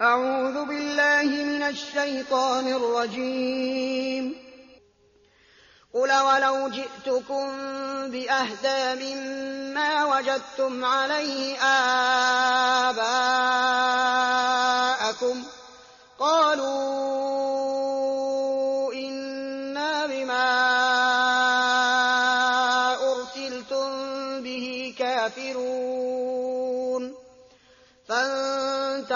أعوذ بالله من الشيطان الرجيم. قل ولو جئتكم بأهدى مما وجدتم عليه آباءكم. قالوا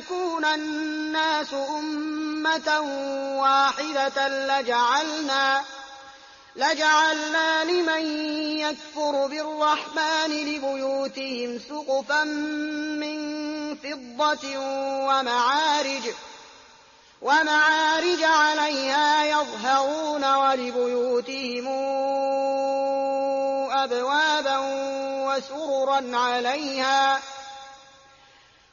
يكون الناس أمة واحدة لجعلنا لجعلنا لمن يكفر بالرحمن لبيوتهم سقفا من فضة ومعارج ومعارج عليها يظهرون ولبيوتهم أبوابا وسررا عليها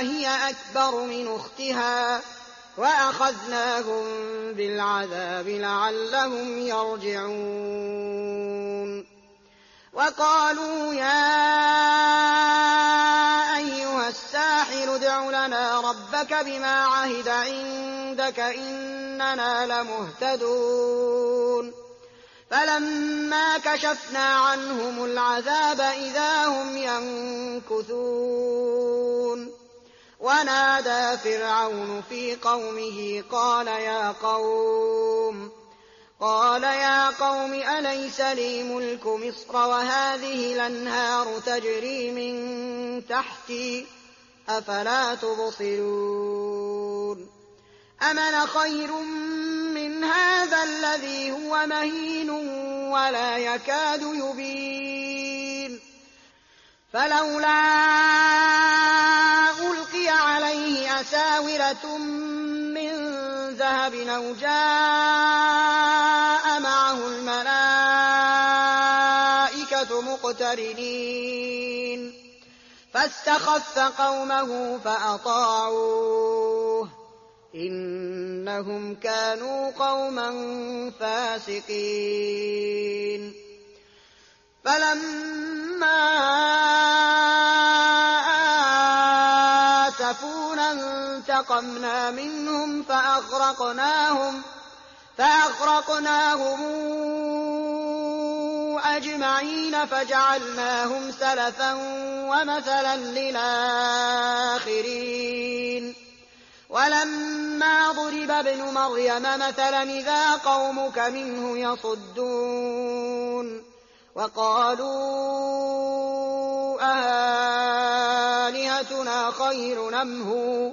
هي أكبر من أختها وأخذناهم بالعذاب لعلهم يرجعون. وقالوا يا أيها الساحر ادع لنا ربك بما عهد عندك إننا لمهتدون. فلما كشفنا عنهم العذاب إذا هم ينكثون. ونادى فرعون في قومه قال يا قوم قال يا قوم أليس لي ملك مصر وهذه الأنهار تجري من تحتي؟ أفلا تبصرون؟ أمن خير من هذا الذي هو مهين ولا يكاد يبين؟ فلولا أساورة من ذهب أو جاء معه الملائكة مقترنين. فاستخف قومه فأطاعوه. إنهم كانوا قوما فاسقين. فلما انتقمنا منهم فأغرقناهم فأغرقناهم أجمعين فجعلناهم سلفا ومثلا للآخرين ولما ضرب ابن مريم مثلا إذا قومك منه يصدون وقالوا أهالهتنا خير نمه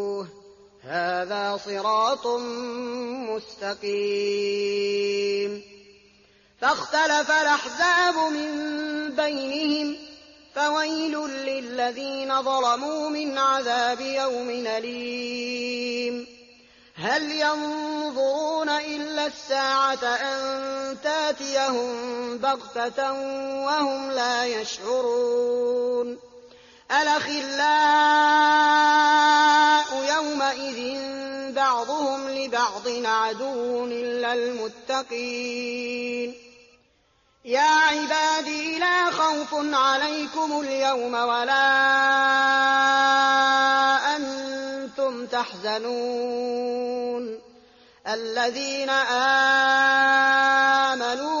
هذا صراط مستقيم. فاختلف الأحزاب من بينهم فويل للذين ظلموا من عذاب يوم أليم. هل ينظرون إلا الساعة أن تأتيهم بغتة وهم لا يشعرون؟ الأخلاء يومئذ بعضهم لبعض عدو إلا المتقين. يا عبادي لا خوف عليكم اليوم ولا أنتم تحزنون. الذين آمنوا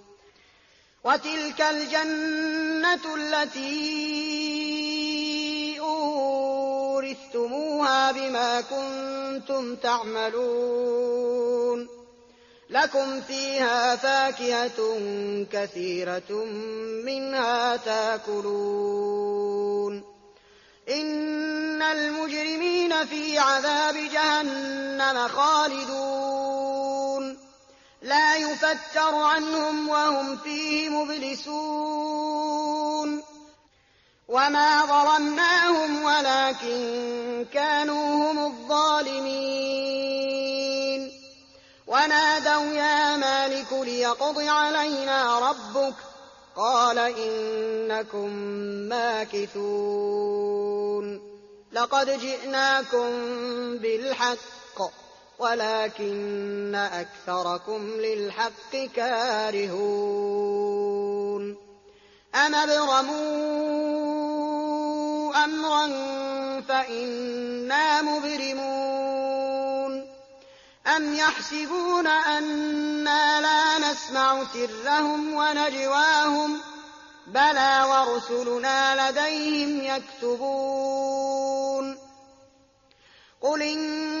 وتلك الجنة التي أورثتموها بما كنتم تعملون. لكم فيها فاكهة كثيرة منها تاكلون. إن المجرمين في عذاب جهنم خالدون. لا يفتر عنهم وهم فيه مبلسون. وما ظلمناهم ولكن كانوا هم الظالمين. ونادوا يا مالك ليقض علينا ربك. قال إنكم ماكثون. لقد جئناكم بالحق. ولكن أكثركم للحق كارهون أم أبرموا أمرا فإنا مبرمون أم يحسبون أنا لا نسمع سرهم ونجواهم بلى ورسلنا لديهم يكتبون قل إن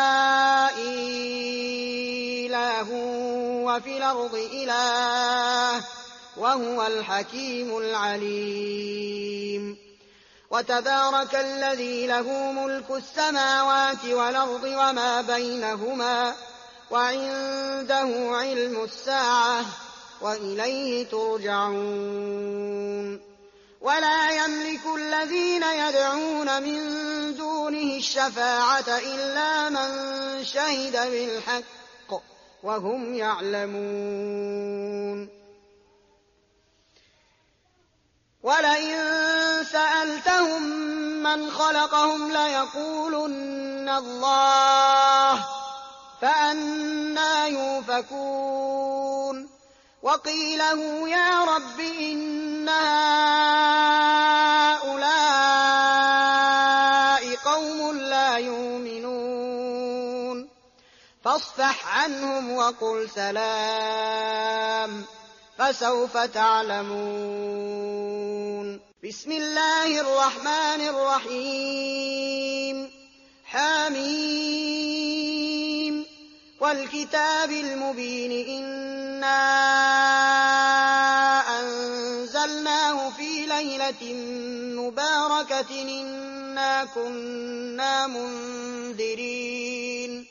وفي الأرض إله وهو الحكيم العليم. وتبارك الذي له ملك السماوات والأرض وما بينهما وعنده علم الساعة وإليه ترجعون. ولا يملك الذين يدعون من دونه الشفاعة إلا من شهد بالحق وهم يعلمون. ولئن سألتهم من خلقهم ليقولن الله فأنا يوفكون. وقيله يا رب إن هؤلاء قوم لا يؤمنون فاصفح عنهم وقل سلام فسوف تعلمون. بسم الله الرحمن الرحيم. حميم. والكتاب المبين إنا أنزلناه في ليلة مباركة إنا كنا منذرين.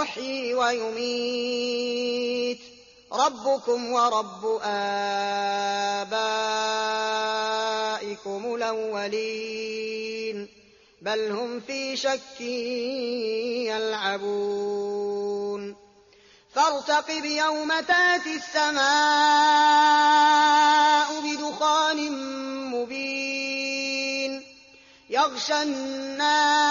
يحيي ويميت. ربكم ورب آبائكم الأولين. بل هم في شك يلعبون. فارتقب يوم تأتي السماء بدخان مبين. يغشى الناس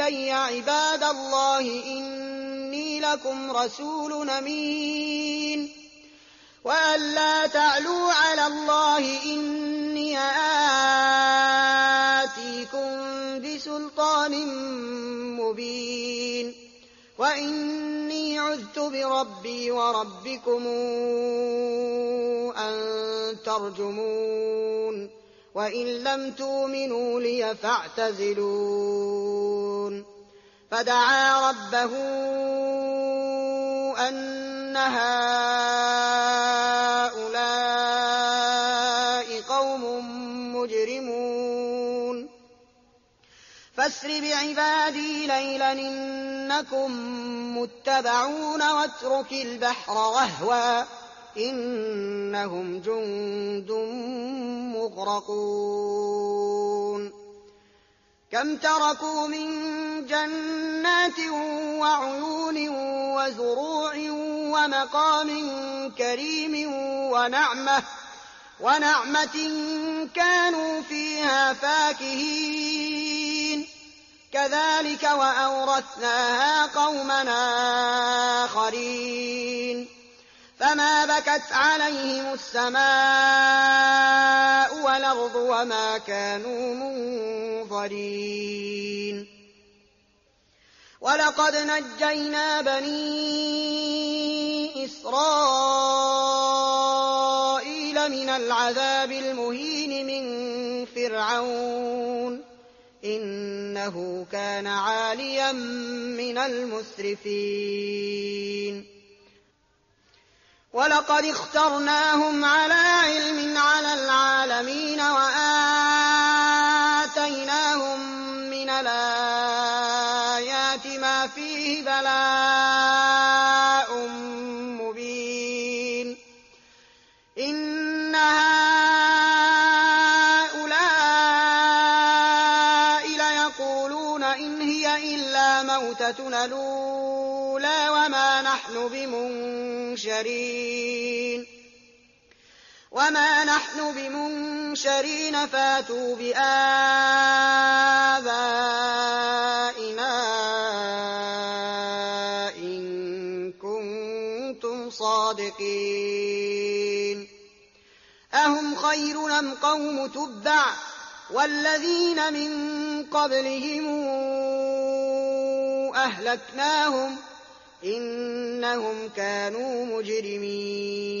إلي عباد الله إني لكم رسول أمين. وأن لا تعلوا على الله إني آتيكم بسلطان مبين. وإني عذت بربي وربكم أن ترجمون. وإن لم تؤمنوا لي فاعتزلون. فدعا ربه أن هؤلاء قوم مجرمون. فاسر بعبادي ليلا إنكم متبعون واترك البحر رهوا إنهم جند مغرقون. كم تركوا من جنات وعيون وزروع ومقام كريم ونعمة ونعمة كانوا فيها فاكهين. كذلك وأورثناها قومنا آخرين. فما بكت عليهم السماء والأرض وما كانوا منظرين ولقد نجينا بني إسرائيل من العذاب المهين من فرعون. إنه كان عاليا من المسرفين. ولقد اخترناهم على علم على العالمين من الآيات ما فيه بلاء مبين. إن هؤلاء ليقولون إن هي إلا موتتنا الأولى وما نحن بمنشرين. وما نحن بمنشرين فاتوا بآبائنا إن كنتم صادقين أهم خير أم قوم تبع والذين من قبلهم أهلكناهم إنهم كانوا مجرمين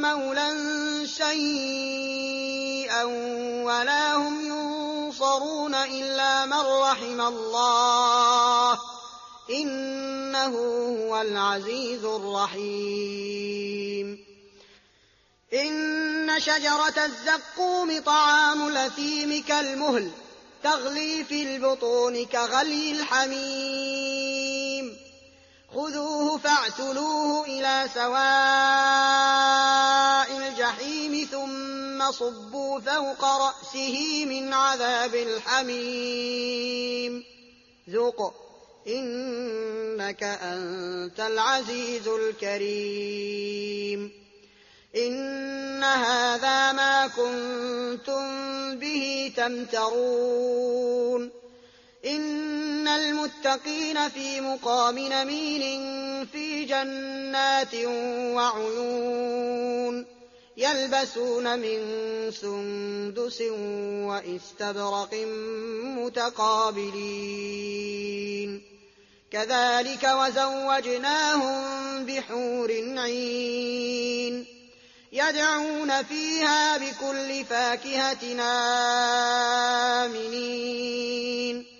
مولى شيئا ولا هم ينصرون إلا من رحم الله. إنه هو العزيز الرحيم. إن شجرة الزقوم طعام الأثيم كالمهل تغلي في البطون كغلي الحميم. خذوه فاعتلوه إلى سواء الجحيم ثم صبوا فوق رأسه من عذاب الحميم ذق إنك أنت العزيز الكريم إن هذا ما كنتم به تمترون إن المتقين في مقام نمين في جنات وعيون يلبسون من سندس واستبرق متقابلين. كذلك وزوجناهم بحور عين يدعون فيها بكل فاكهة آمنين.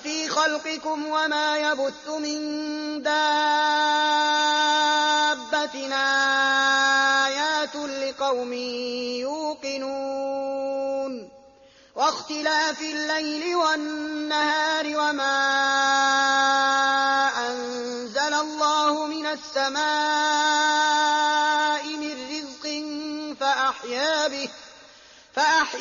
وفي خلقكم وما يبث من دابة. آيات لقوم يوقنون. واختلاف الليل والنهار وما أنزل الله من السماء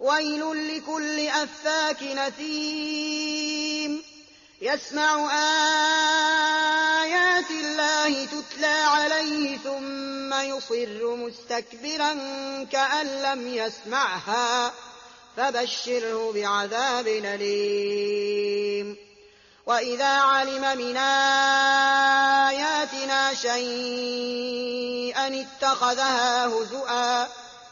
ويل لكل أفاك نثيم. يسمع آيات الله تتلى عليه ثم يصر مستكبرا كأن لم يسمعها. فبشره بعذاب أليم. وإذا علم من آياتنا شيئا اتخذها هزؤا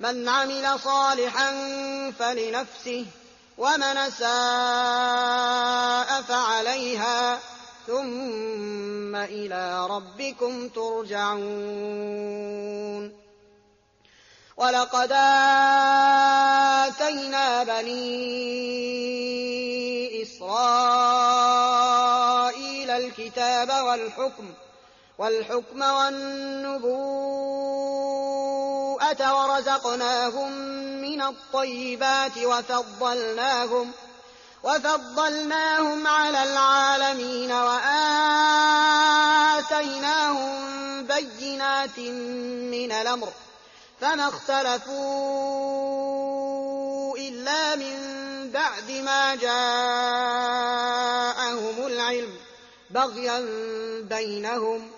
من عمل صالحا فلنفسه ومن ساء فعليها ثم إلى ربكم ترجعون. وَلَقَدْ آتَيْنَا بَنِي إِسْرَائِيلَ الْكِتَابَ وَالْحُكْمَ والحكم وَالنُّبُوَّةَ وَرَزَقْنَاهُم مِّنَ الطَّيِّبَاتِ وَفَضَّلْنَاهُمْ وفضلناهم على العالمين وآتيناهم بينات من الأمر فما اختلفوا إلا من بعد ما جاءهم العلم بغيا بينهم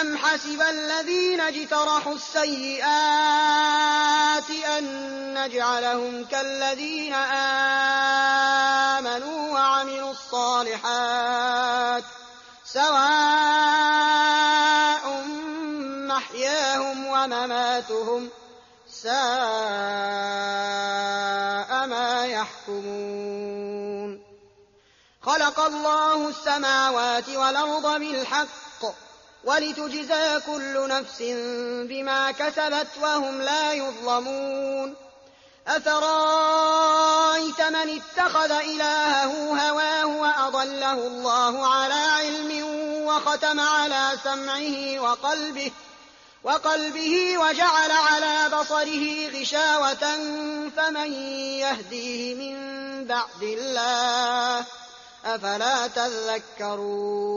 أم حسب الذين اجترحوا السيئات أن نجعلهم كالذين آمنوا وعملوا الصالحات سواء محياهم ومماتهم ساء ما يحكمون خلق الله السماوات والأرض بالحق ولتجزى كل نفس بما كسبت وهم لا يظلمون. أفرأيت من اتخذ إلهه هواه وأضله الله على علم وختم على سمعه وقلبه وقلبه وجعل على بصره غشاوة فمن يهديه من بعد الله؟ أفلا تذكرون؟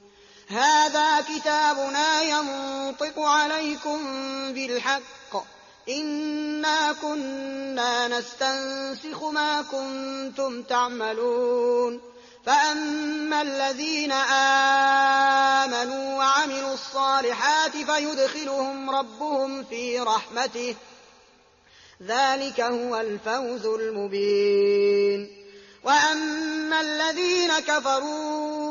هذا كتابنا ينطق عليكم بالحق. إنا كنا نستنسخ ما كنتم تعملون. فأما الذين آمنوا وعملوا الصالحات فيدخلهم ربهم في رحمته. ذلك هو الفوز المبين. وأما الذين كفروا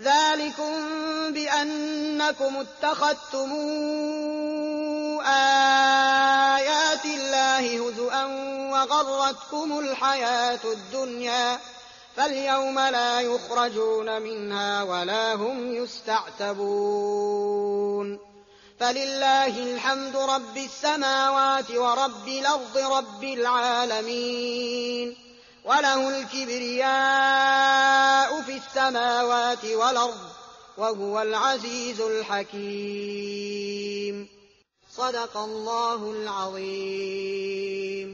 ذَٰلِكُم بِأَنَّكُمُ اتَّخَذْتُمْ آيَاتِ اللَّهِ هُزُوًا وَغَرَّتْكُمُ الْحَيَاةُ الدُّنْيَا فَالْيَوْمَ لَا يُخْرَجُونَ مِنْهَا وَلَا هُمْ يُسْتَعْتَبُونَ فَلِلَّهِ الْحَمْدُ رَبِّ السَّمَاوَاتِ وَرَبِّ الْأَرْضِ رَبِّ الْعَالَمِينَ وَلَهُ الْكِبْرِيَاءُ فِي السَّمَاوَاتِ وَالْأَرْضِ وَهُوَ الْعَزِيزُ الْحَكِيمُ. صدق الله العظيم.